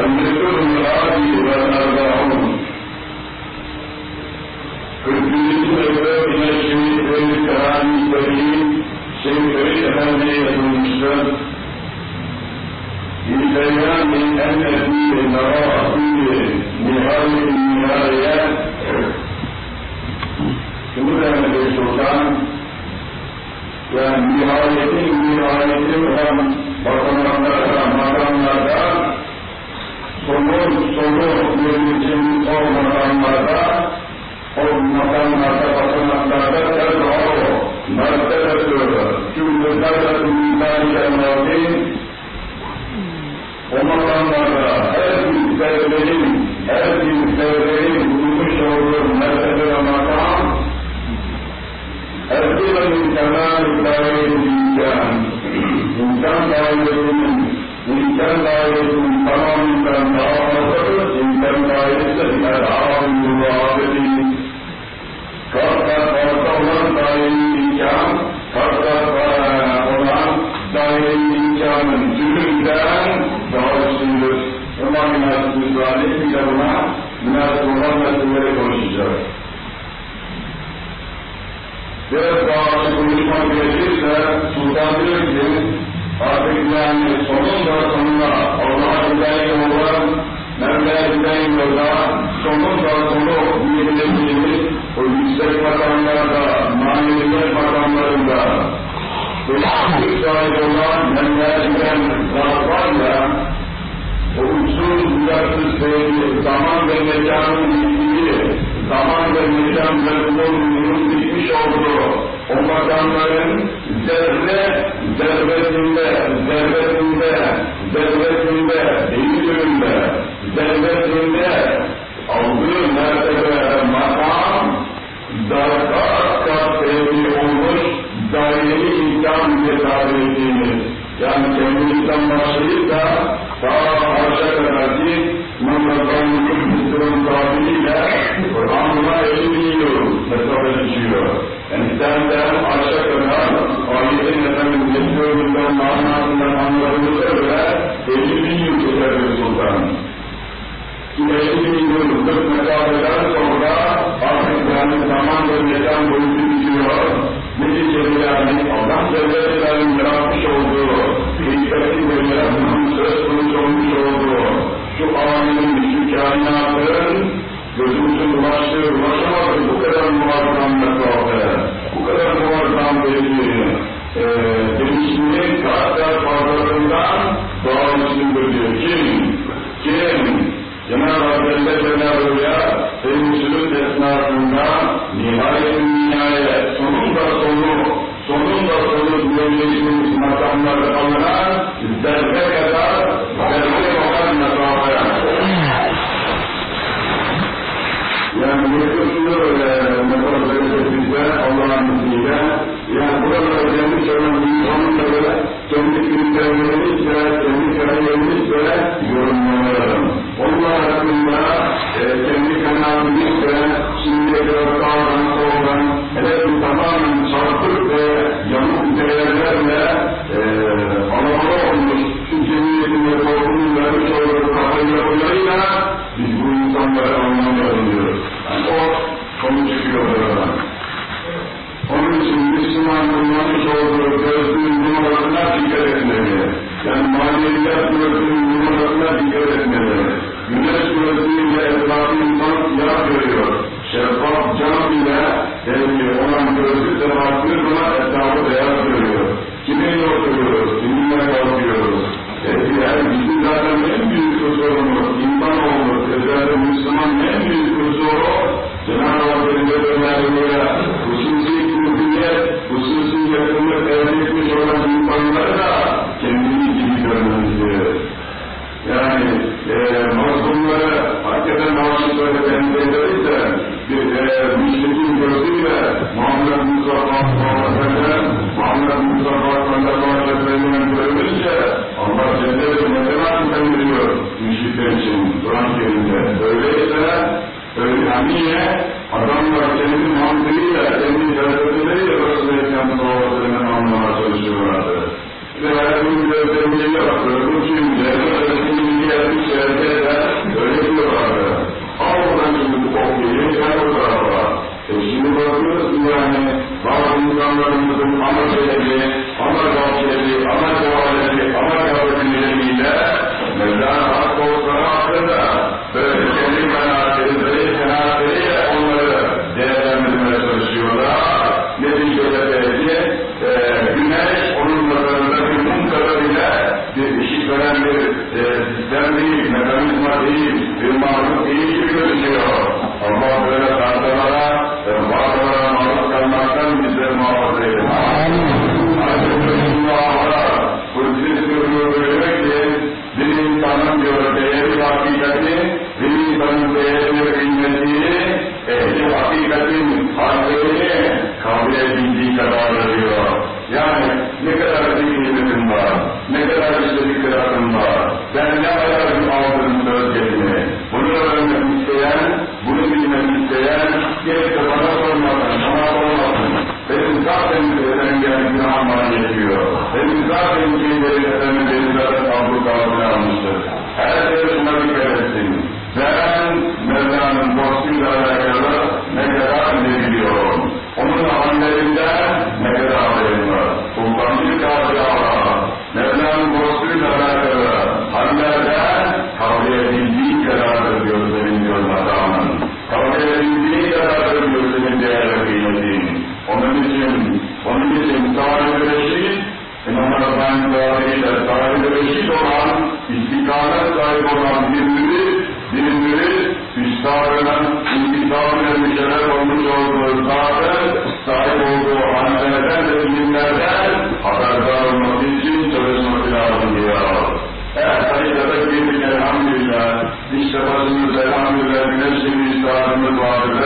المثل العادي والأربعون. في الدين من الشيخ الكرام الكريم شيخ الهدية المسلم في بيان أن فيه براءة نهاية النهايات. كمدة السلطان. يعني ونهاية نهايتهم وطمأنها مطمئنها sonu sonu yerimizin o makamlarda o makamlarda, basamaklarda tezahü mertebesi cümlelerle ünlülerle mevkin o makamlarda her bir devlerin, her bir devlerin bulmuş olduğu mertebe ve makam Erkek imkanı dairesi imkan, imkan dairesinin, imkan dairesinin tamamından daha fazladır, imkan dairesi el-ağabey muhabbeti, kat kat fazla olan daire imkan, kat kat olan daire imkanın tümünden daha üstündür. Ama münasip müsaade bir de olan artık yani sonunda sonunda Allah'a giden yolda Mevla'ya giden yolda sonunda sonu diyebileceğimiz o yüksek makamlarda, maneviyet makamlarında. Beşiklik sahibi olan Mevla'ya giden zatlarla o uçsuz bucaksız sevgi, zaman ve mekanın bildiği, zaman ve mekan ve bulunduğunun bitmiş olduğu o makamların zerre, zerresinde, zerresinde, zerresinde, değil bölümde, zerresinde aldığı mertebe makam, daha kat sevgi olmuş, daireli imkan diye tabir ettiğimiz, yani kendimizden başlayıp da daha arşa kadar ki Muhammed'in Kudüs'ün tabiriyle Kur'an'ına elli bin yıl mesafe senden arşa kadar ayetin efendim Resulü'nden manasından anladığımıza göre elli bin yıl tutar bir sultan. Ki elli bin yıllık mesafeden sonra artık yani zaman ve mekan boyutu bitiyor. Neticede yani Allah Celle Celaluhu'nun yaratmış olduğu hikmetin ve yaratmanın söz konusu olmuş olduğu şu alemin, şu kainatın gözümüzün ulaştığı, ulaşamadığı bu kadar muazzam mesafe, bu kadar muazzam bir e, gelişmenin karakter daha üstündür diyor. Kim? Kim? Cenab-ı Hak Celle Celaluhu'ya sevmişlik esnasında nihayet nihayet sonunda sonu sonunda sonu diyebileceğimiz makamları alınan zerre kadar zerre kadar mesafe. Yani yakışıyor öyle Allah'ın izniyle. Yani burada gelmiş olan insanın da böyle kendi kriterlerimizle, kendi kariyerimizle yorumlanalım. Allah hakkında e, kendi kanalımızla şimdiye kadar sağdan soldan hele bir tamamen Maneviyat gözlüğün numarasına dikkat etmeli. Güneş gözlüğüyle etrafı insan siyah görüyor. Şeffaf cam ile devri olan gözlük de baktığı zaman etrafı beyaz görüyor. Kiminle oturuyoruz, kiminle kalkıyoruz. Yani bizim zaten en büyük kusurumuz, iman olmak, الله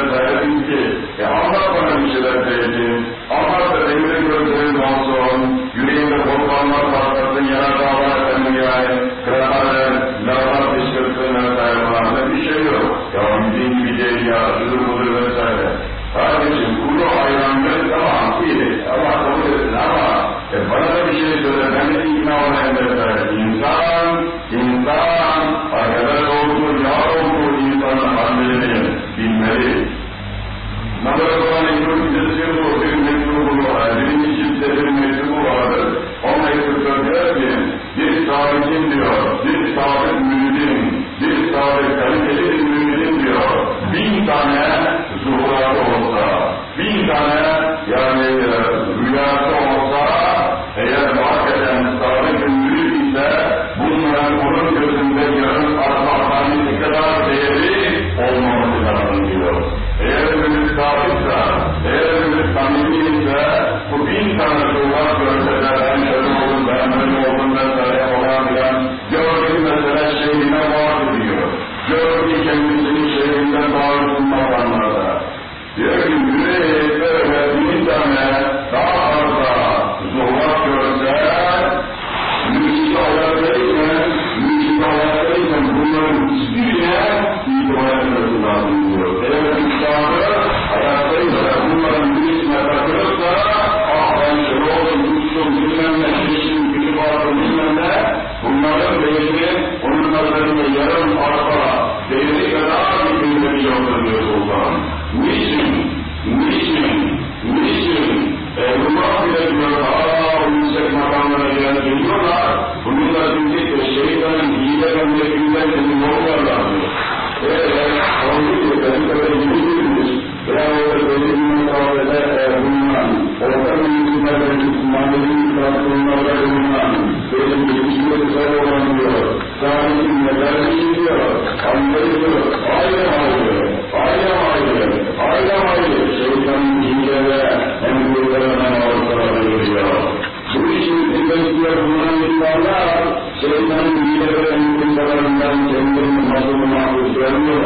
şeytanın iyilerinin kimselerinden kendini mazlumak üzerinde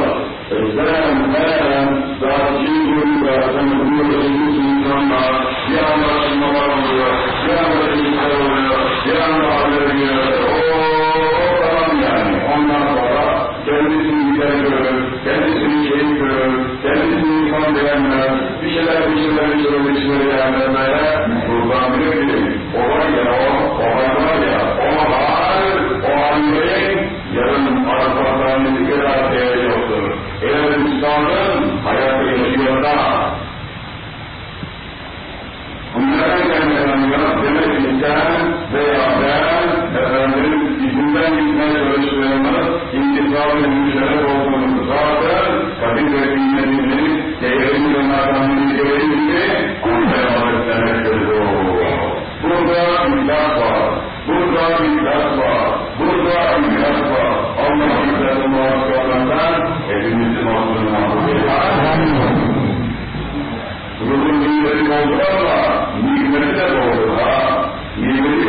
Ezan ben zahidun ve tanıdığım insanla ya Allah'ın oluyor, ya Allah'ın oluyor, ya Allah'ın oluyor, ooo tamam yani. Ondan sonra kendisini güzel görür, kendisini keyif görür, kendisini iman beğenmez, bir şeyler bir şeyler bir şeyler bir şeyler beğenmez. Kurban bir. bizden veya ben efendim izinden gitmeye çalıştığımız intikam ve müşerref olduğumuz zaten tabi ve kıymetini devrim yönlerden bilgileri gibi kurmaya bahsetmektedir. Burada imdat var, burada imdat var, burada imdat var. Allah imdatı muhakkak olanlar hepimizin olsun muhakkak. Ruhun bilgileri oldu ama nimetleri de.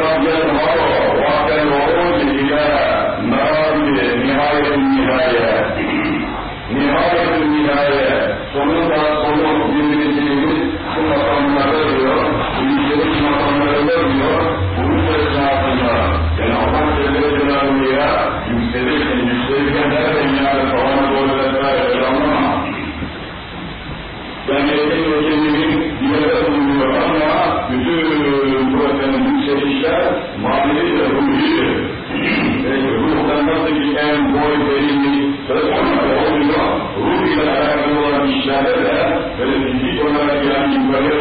not yet tomorrow. فصل الآن قول كريم فلتحمل له الله رُبِّ على أبواب الشهادة فلتجدونها في أن يبلغ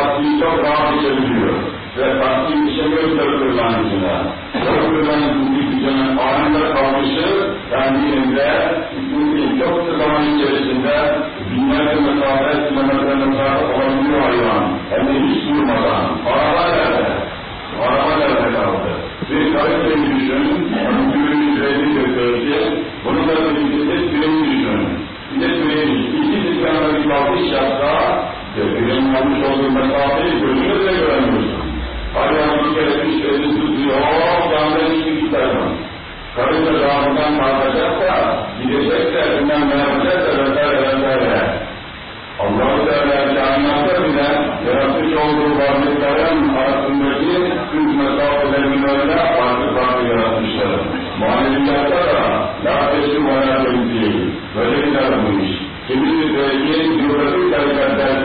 Taksiyi çok rahat içebiliyor. Ve taksiyi içemiyor dört kırlangıcına. Dört kırlangıcın içeceğinin anında kalmışı, kendiliğinde çok kısa zaman içerisinde binlerce mesafe, kilometre mesafe olabiliyor hayvan. Hem de hiç durmadan. Araba nerede? Araba nerede kaldı? Bir kaliteyi düşün, yürüyüş süreci gösterdi. Bunu da birlikte süreci düşün. Bir de süreci, iki sistemde bir kalkış yapsa, almış olduğu mesafeyi gözünü bile göremiyorsun. Hayvan bir kere bir süreci tutuyor, yandan hiçbir tutamaz. Karınca dağından kalkacaksa, gidecekse, bilmem ne yapacaksa vesaire vesaire. Allah-u bile yaratmış olduğu varlıkların arasındaki tüm mesafelerini öyle farklı farklı yaratmışlar. Maneviyatta da la teşrim ve la temsil. Böyle bir bu. Kimisi belki biyografik tarikat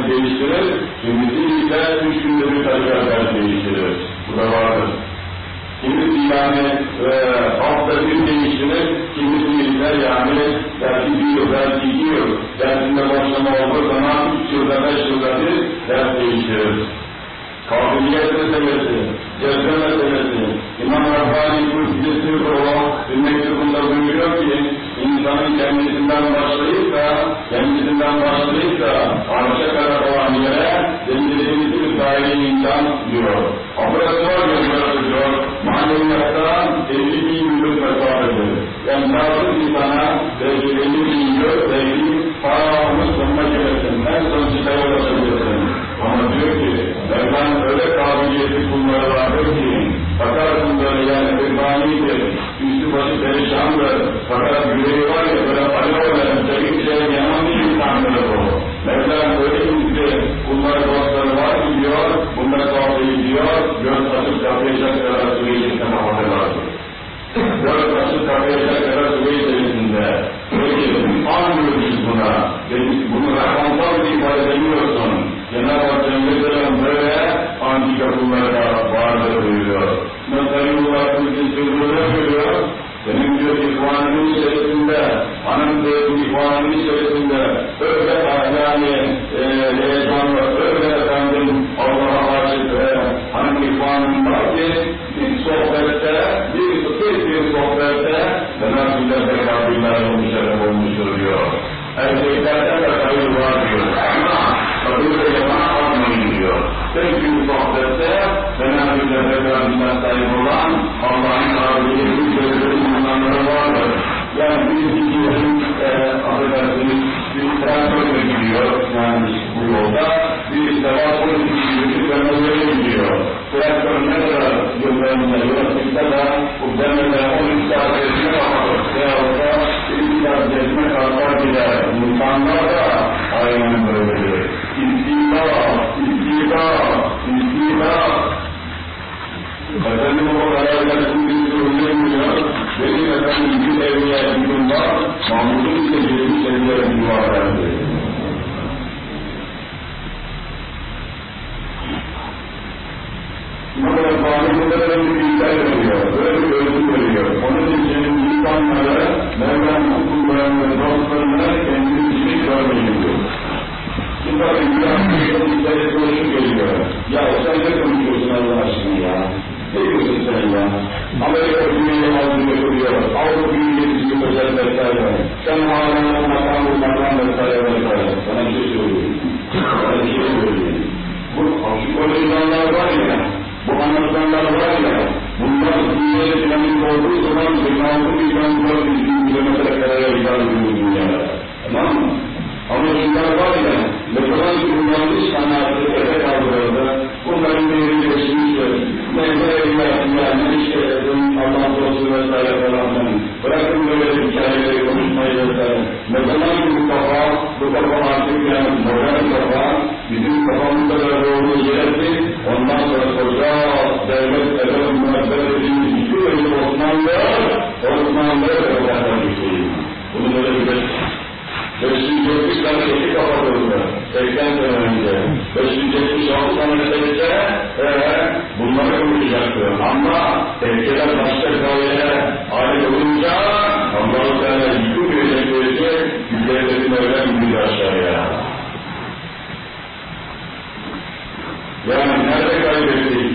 değiştirir, kimisi ise üç günde bir tarikat dersi değiştirir. Bu da vardır. Kimisi yani e, hafta bir değiştirir, kimisi ise yani belki bir yıl, belki dersinde başlama olduğu zaman üç yılda, beş yılda bir ders değiştirir. Kabiliyet meselesi, cezbe meselesi, İmam Rabbani Kudüs'ü Ruhu bir mektubunda buyuruyor ki, insanın kendisinden başlayıp da, kendisinden başlayıp da arşa kadar olan yere denildiğimiz bir daire imkan diyor. Operatör yazıyor, maneviyatta 50 bin yıllık mesafedir. Yani bazı insana belki 50 bin yıl, belki paramız sonuna gelirsin, en son çıkaya ulaşabilirsin. Ama diyor ki, Mevlam öyle kabiliyeti kulları vardır ki, bakarsın böyle yani kırbanidir, üstü başı perişandır, fakat yüreği var ya böyle alevler, çevikçe yanan bir insandır bu. Mevlam öyle yüzde kulları dostları var ki diyor, bunlar sohbet ediyor, göz açıp kapayacak kadar süre içinde kapatırlardır. Göz açıp kapayacak kadar süre içerisinde. Peki, anlıyoruz buna. Peki, bunu rakamsal bir ifade edemiyorsun. Cenab-ı Hak Celle böyle antika kullara අනන්ත විපාක නිසය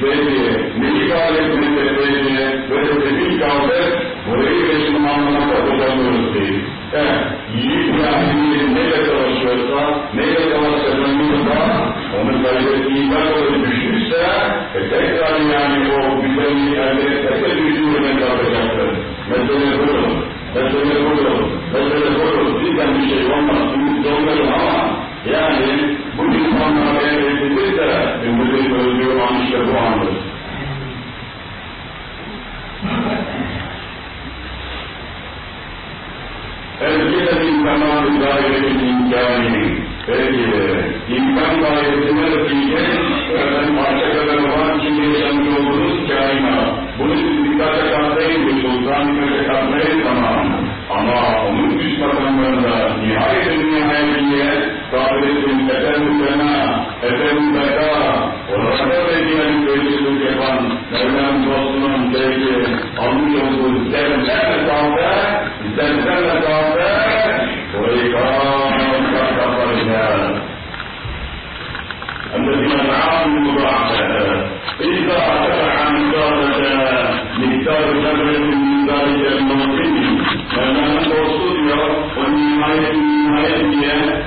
peki ne ifade etmekte peki böyle bir kaldı burayı Müslümanlığa kazanıyoruz değil. Evet, yiğit yani neyle savaşıyorsa, neyle savaş kazanıyorsa, onu kaybettiğinden dolayı düşmüşse, e tekrar yani o güzelliği elde etmekle düşürmeye kalkacaktır. Mesele budur. Mesele budur. Mesele budur. Bizden bir şey olmaz. Biz zorlarım ama yani bu insanlara eğer edilirse, Ümmet'in öldüğü an işte bu andır. Elbette imkanı dairetin imkanı. Peki, imkan dairesine netice, efendim arka kadar olan içinde yaşamış olduğunuz kainat. Bunu siz dikkate katlayın bu sultan dikkate katlayın tamam. Ama onun üst makamlarında nihayet-i nihayetiye kabiletin ومسألة من بيت الإخوان لأننا متوصلنا من بيت قومية وصول لكن لا تتعطى تتعطى تتعطى وإكرام تتعطى الناس الذين تعاونوا مضاعفة إذا أتبع مقارنة مقدار ذرة من ذلك الموطن فمن توصل ومن حيث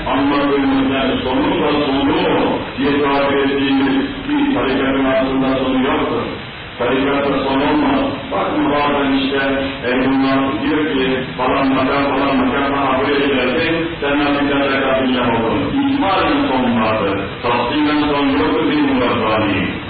anladığımızda sonun da sonu diye tabir ettiğimiz bir tarikatın aslında sonu yoktur. Tarikatta son olmaz. Bakın bazen işte Eylül'den diyor ki falan makam falan makam buraya geldi, senden bir tarikat billah olur. İcmalin son vardır. Tahsilen son yoktur bir murabbani.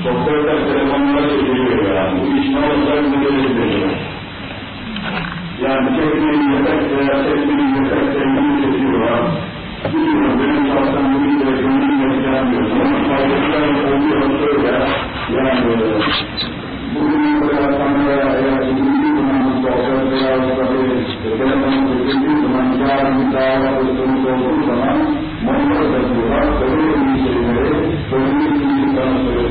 Sohbetten telefonlara çekiliyor yani. Bu iş ne olacak mı gelir Yani tekniği yemek veya tekniği yemek tekniği çekiyorlar. Bilmiyorum benim şahsen bu bir tekniği yaşayamıyorum. Ama faydasından oluyor şöyle. Yani bugün mesela sanırım eğer çekildiği zaman sohbet veya tabii telefonu çekildiği zaman yarın bir davet söz olduğu zaman monitör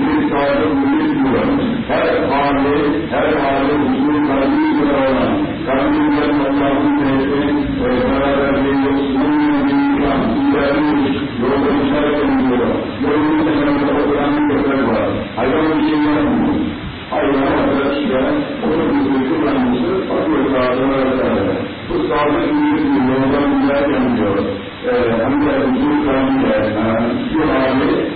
bir saygı büyük diyor. Her hali, her hali usulü kalbiyle olan, kalbiyle Allah'ın teyzeyi ve beraberliği yoksunun bilgiyle ilerlemiş, yolda işaret ediliyor. Yolun kenarında oturan bir köpek var. Hayvan bir şey yapmıyor. Hayvan arkadaşlar, onun yüzünü kullanmıştı, bakıyor sağdığına vesaire. Bu sadık büyük yoldan ilerlemiyor. Ee, hem de usulü kalbiyle, yani şu hali,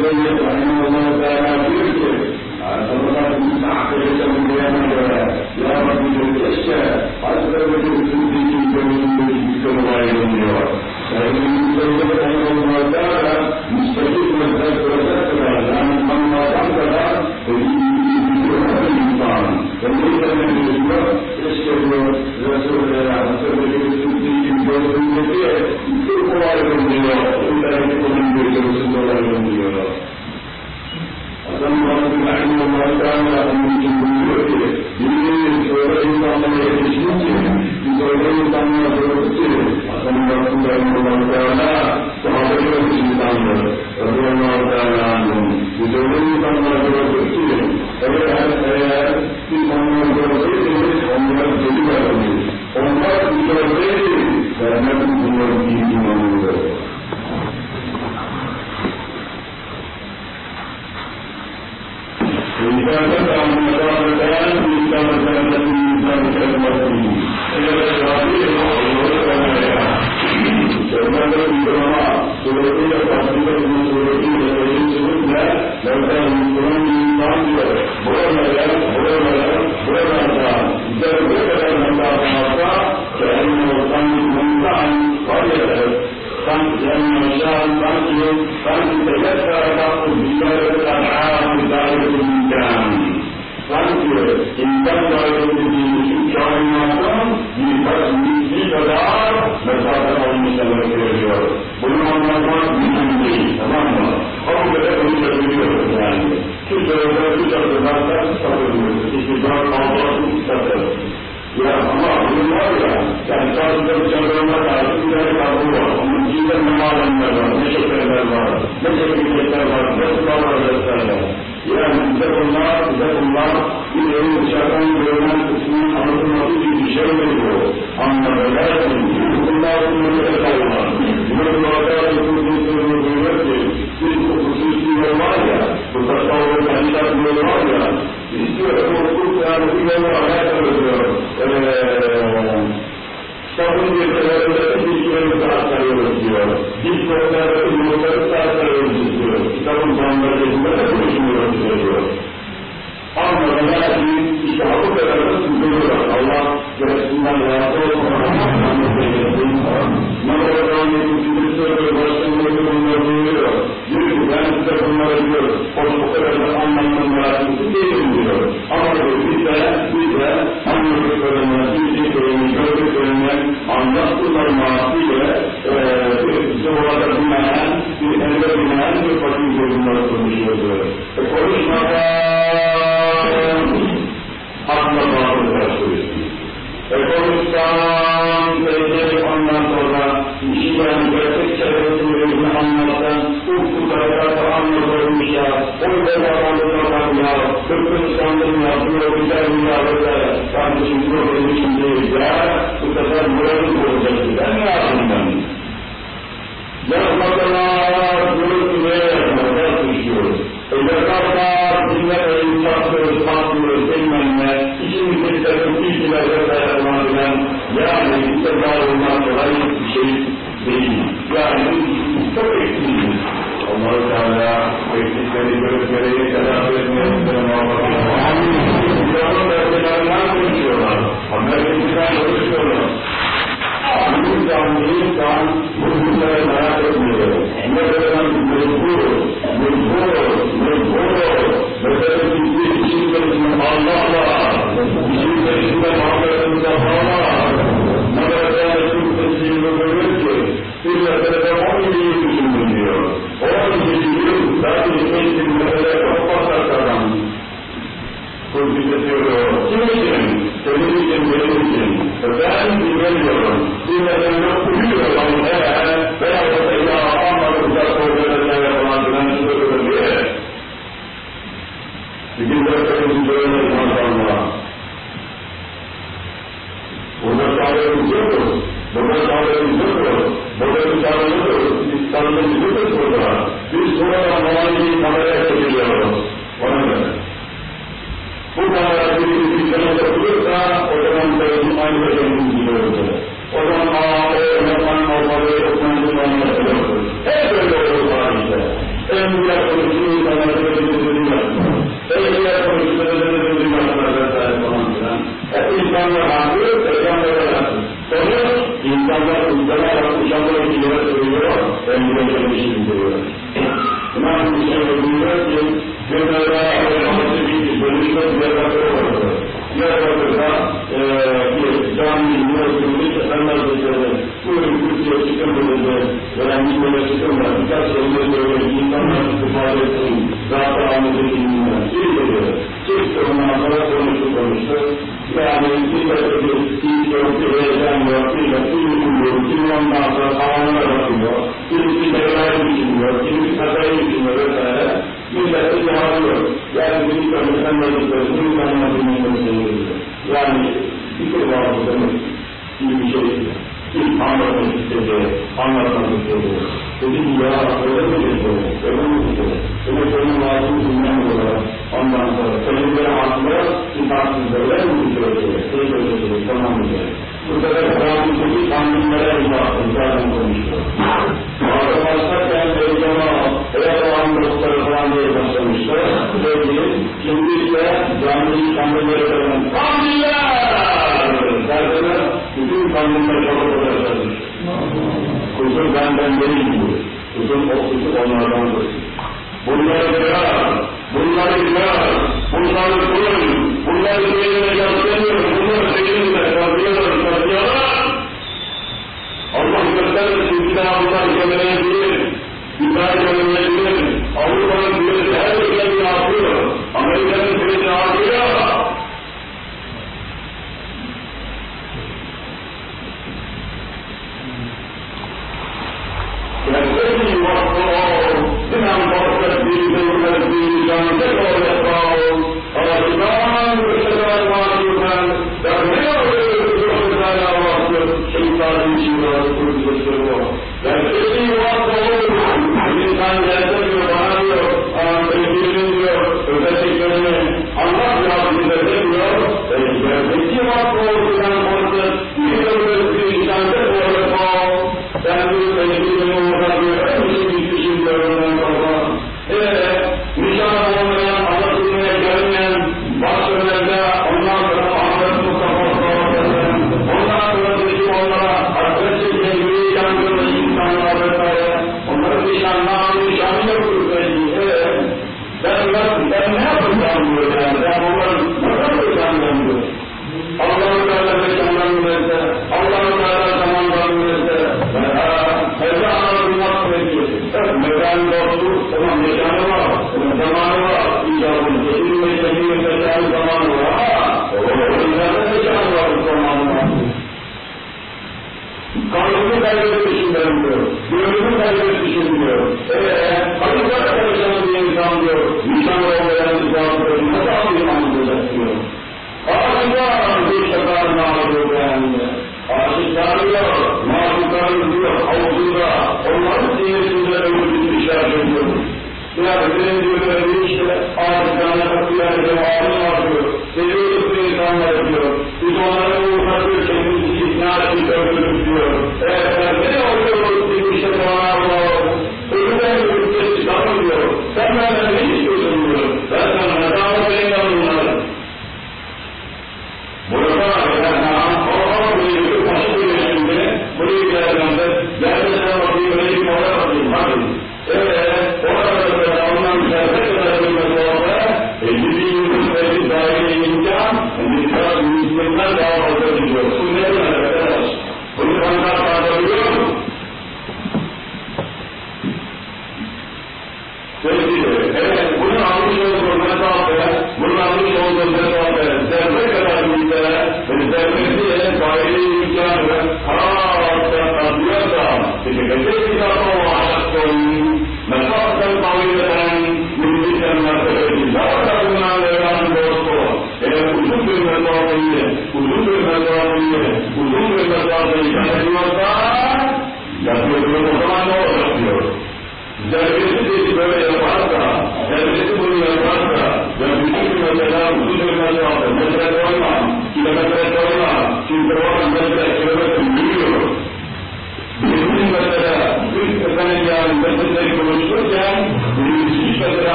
Süleyman Rahimullah bir kişi hafif. Allah yarısından razı olsun.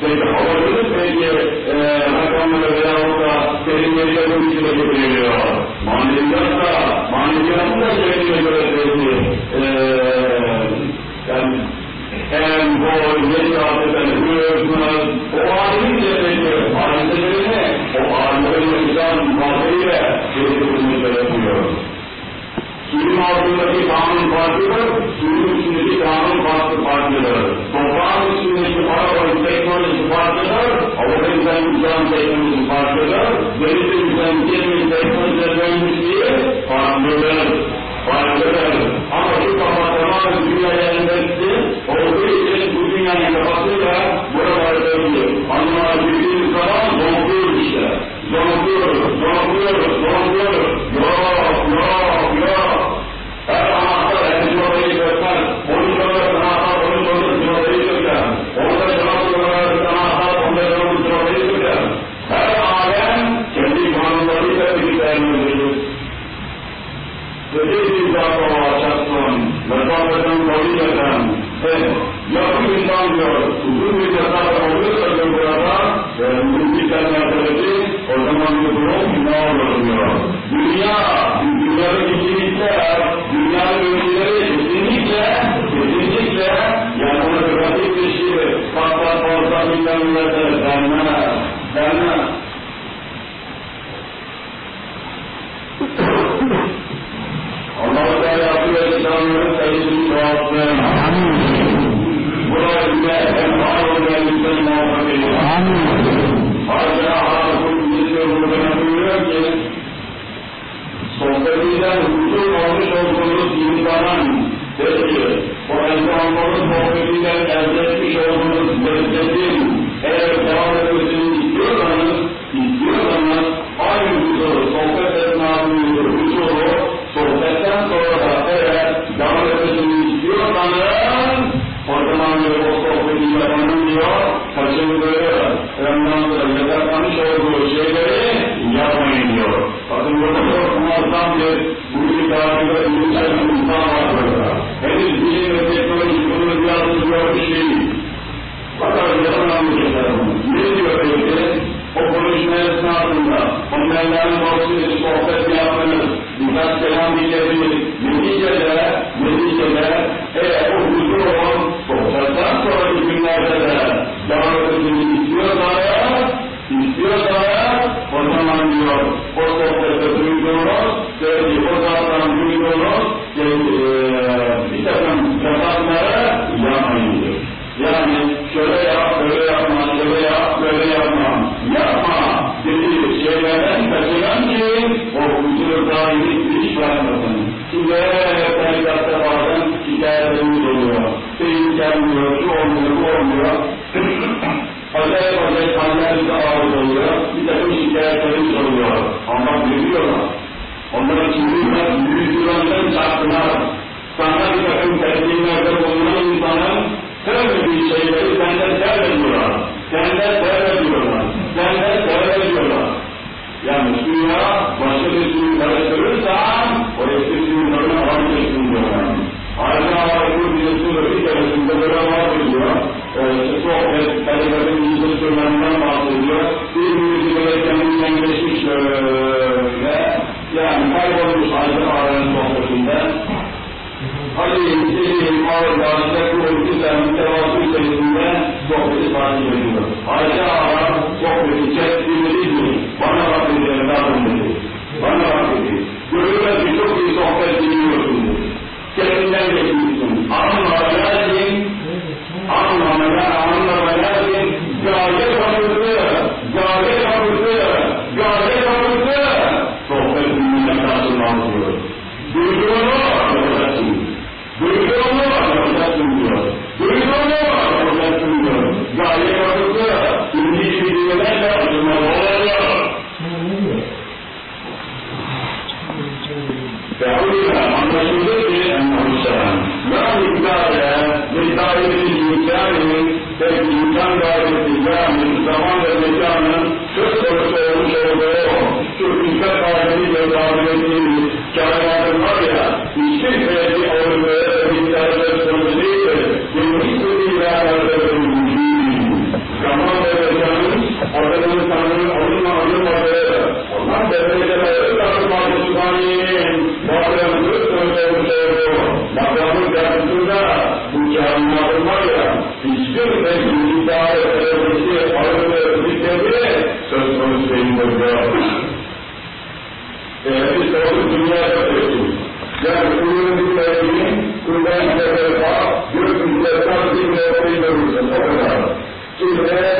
பெரிய அவர்களுக்கு பெரிய விழாவுக்கா பெரிய பெரிய மாநிலத்தா மாநிலம் பெரிய And God, many of them, who and now the most is for insanların alınma alınmadığı, ondan dereceleri takılmadı Sübhane'nin bağlayanı söndürdüğü, makamın karşısında bu kâhinatın var ya, hiçbir mevcut iddiaya sebebisi ayrılığı zikredildi, söz konusu değildir. Eğer biz doğru dünyaya bakıyoruz, yani kulun bir mevcinin, kuldan bir defa, gökyüzüne sadece bir mevcut görürsün, o kadar. Kimse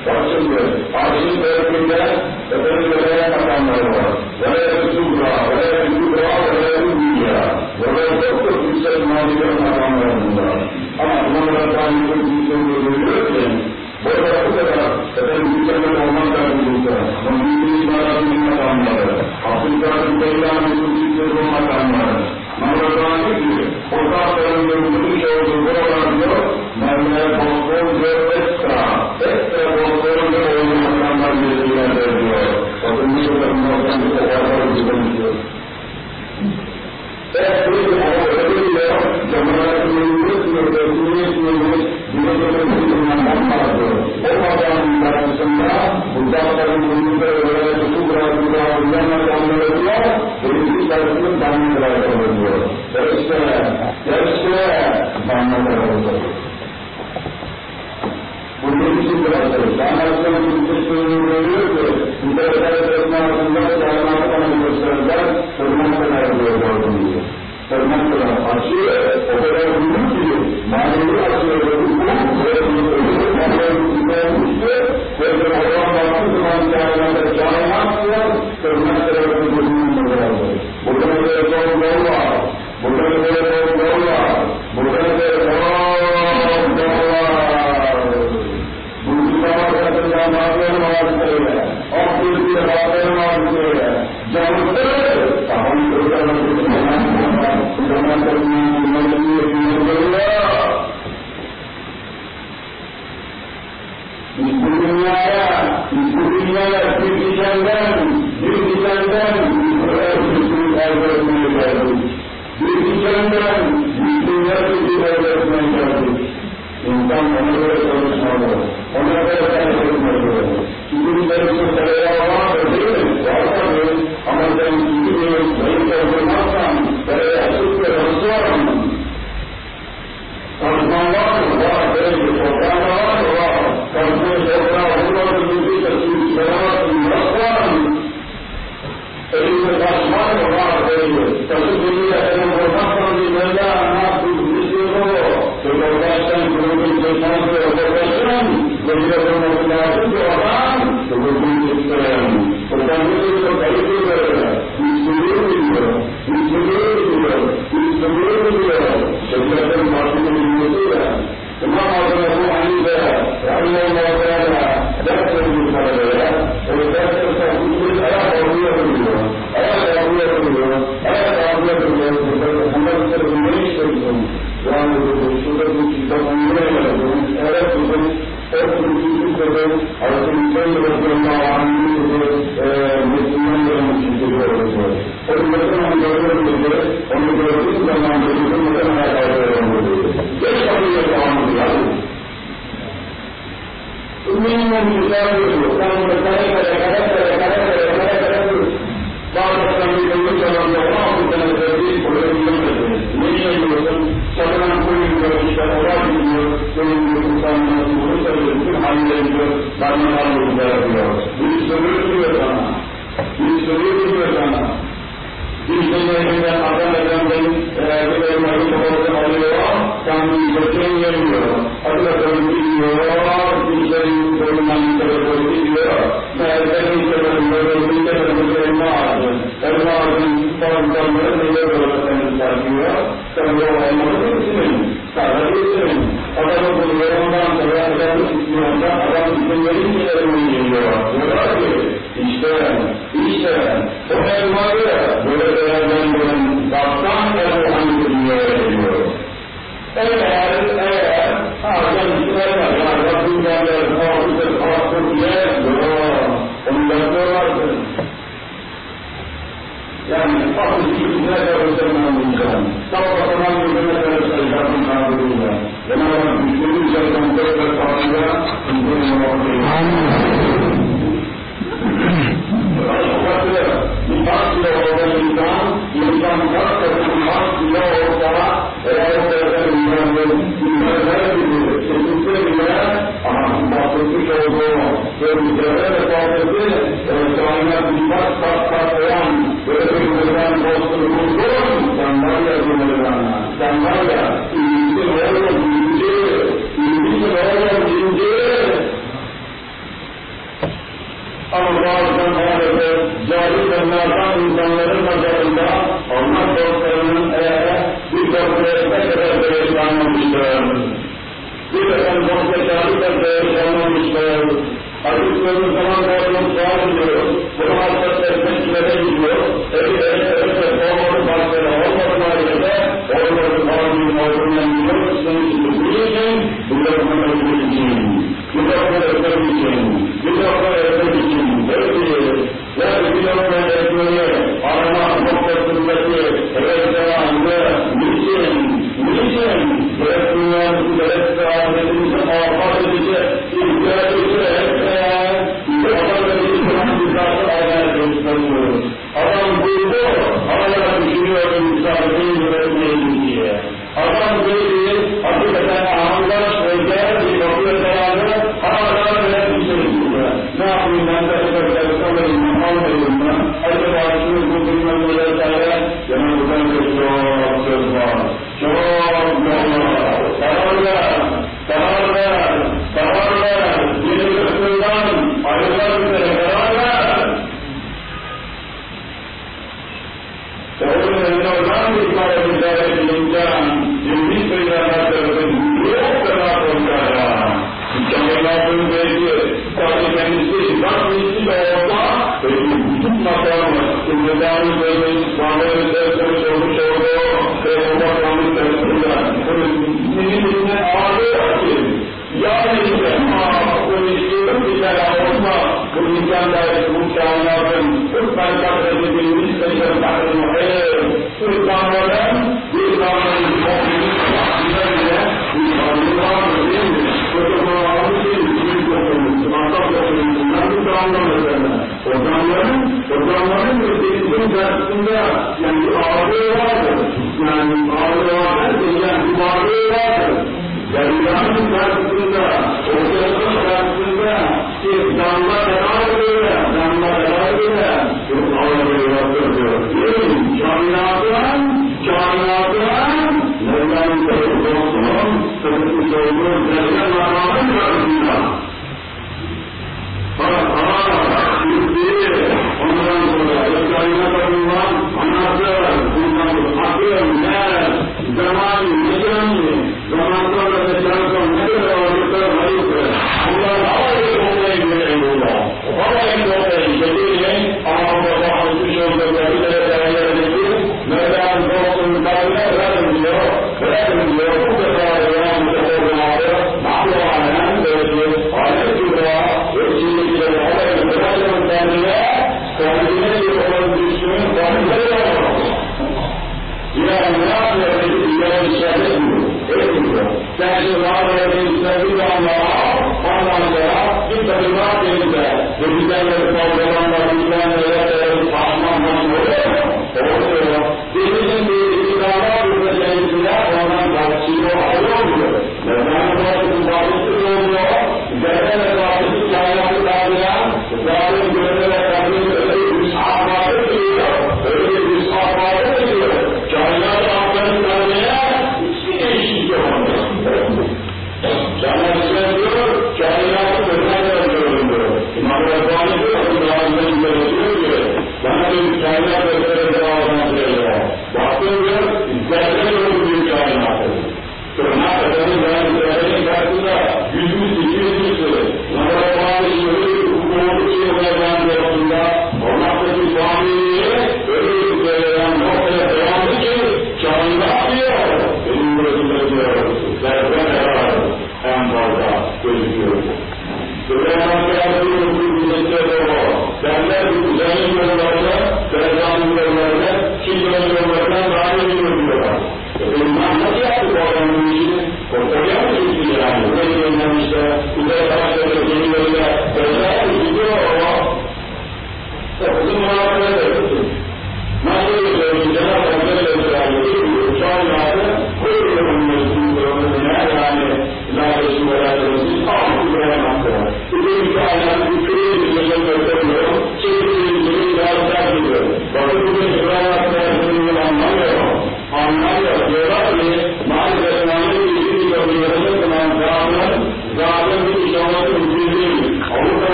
Washington, Washington India, tetapi wilayah Pakamara, wilayah Sutra, wilayah Sutra, wilayah India, wilayah Dr. Bisa Mahir Pakamara Muda. Amat memerlukan itu bisa berlakukan. Berapa kita tetapi bisa mengamalkan kita, memiliki barang di Pakamara, Afrika di Thailand itu bisa bermakamara. Memerlukan itu, kota yang memiliki करके दान कराए करोगे दृष्ट दृष्ट दान करोगे बुद्धि की तरह से दान अर्चन വിവാദത്തിലൂടെ Thank you. İnsanlar gibi, kesinlikle bile, bahsetmiş olduğu, ve mücadele mesafesi, kainat olan, böyle bir neden dostunu buldun, sen var ya bunlardan, sen var ya, iyisi oğlum, inci, iyisi oğlum, inci, ama bazen maalesef cahil ve nazan insanların nazarında Allah dostlarının eğer ne kadar değer kalmamıştır. Bir efendim dostlara kadar kalmamıştır. Acıktığımız zaman sual ediyor. Bunu hasret etmek kime gidiyor. Evi evde olmadı başları olmadı ailede olmadı olduğundan gidiyor. Senin için bu için, bu da bunun için. Bu da bunun için. Bu da bunun için. Peki, yani bir lokma ekmeği arama noktasındaki restoranı niçin, Thank you. Peki bütün makamı, ümmedanı böyle, İslam'ın üzerinde sormuş olduğu, Peygamber Muhammed tarafından, bizim birine ağrıyor ki, yani işte, aa, bu işi bir tane olsa, bu insanlar, bu kainatın, Kurban kadredilmiş, seçer takımı, eee, Denizin karşısında, yani ağırlığı vardır, yani ağırlığı vardır, yani bir varlığı vardır. Dünyanın karşısında, okyanusun karşısında, ki damla kadar böyle, damla kadar böyle, çok ağır yaptırıyor. Değil, kainatın, kainatın, Mevla'nın sayısı olsun, sayısı olduğu zerre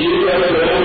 Beş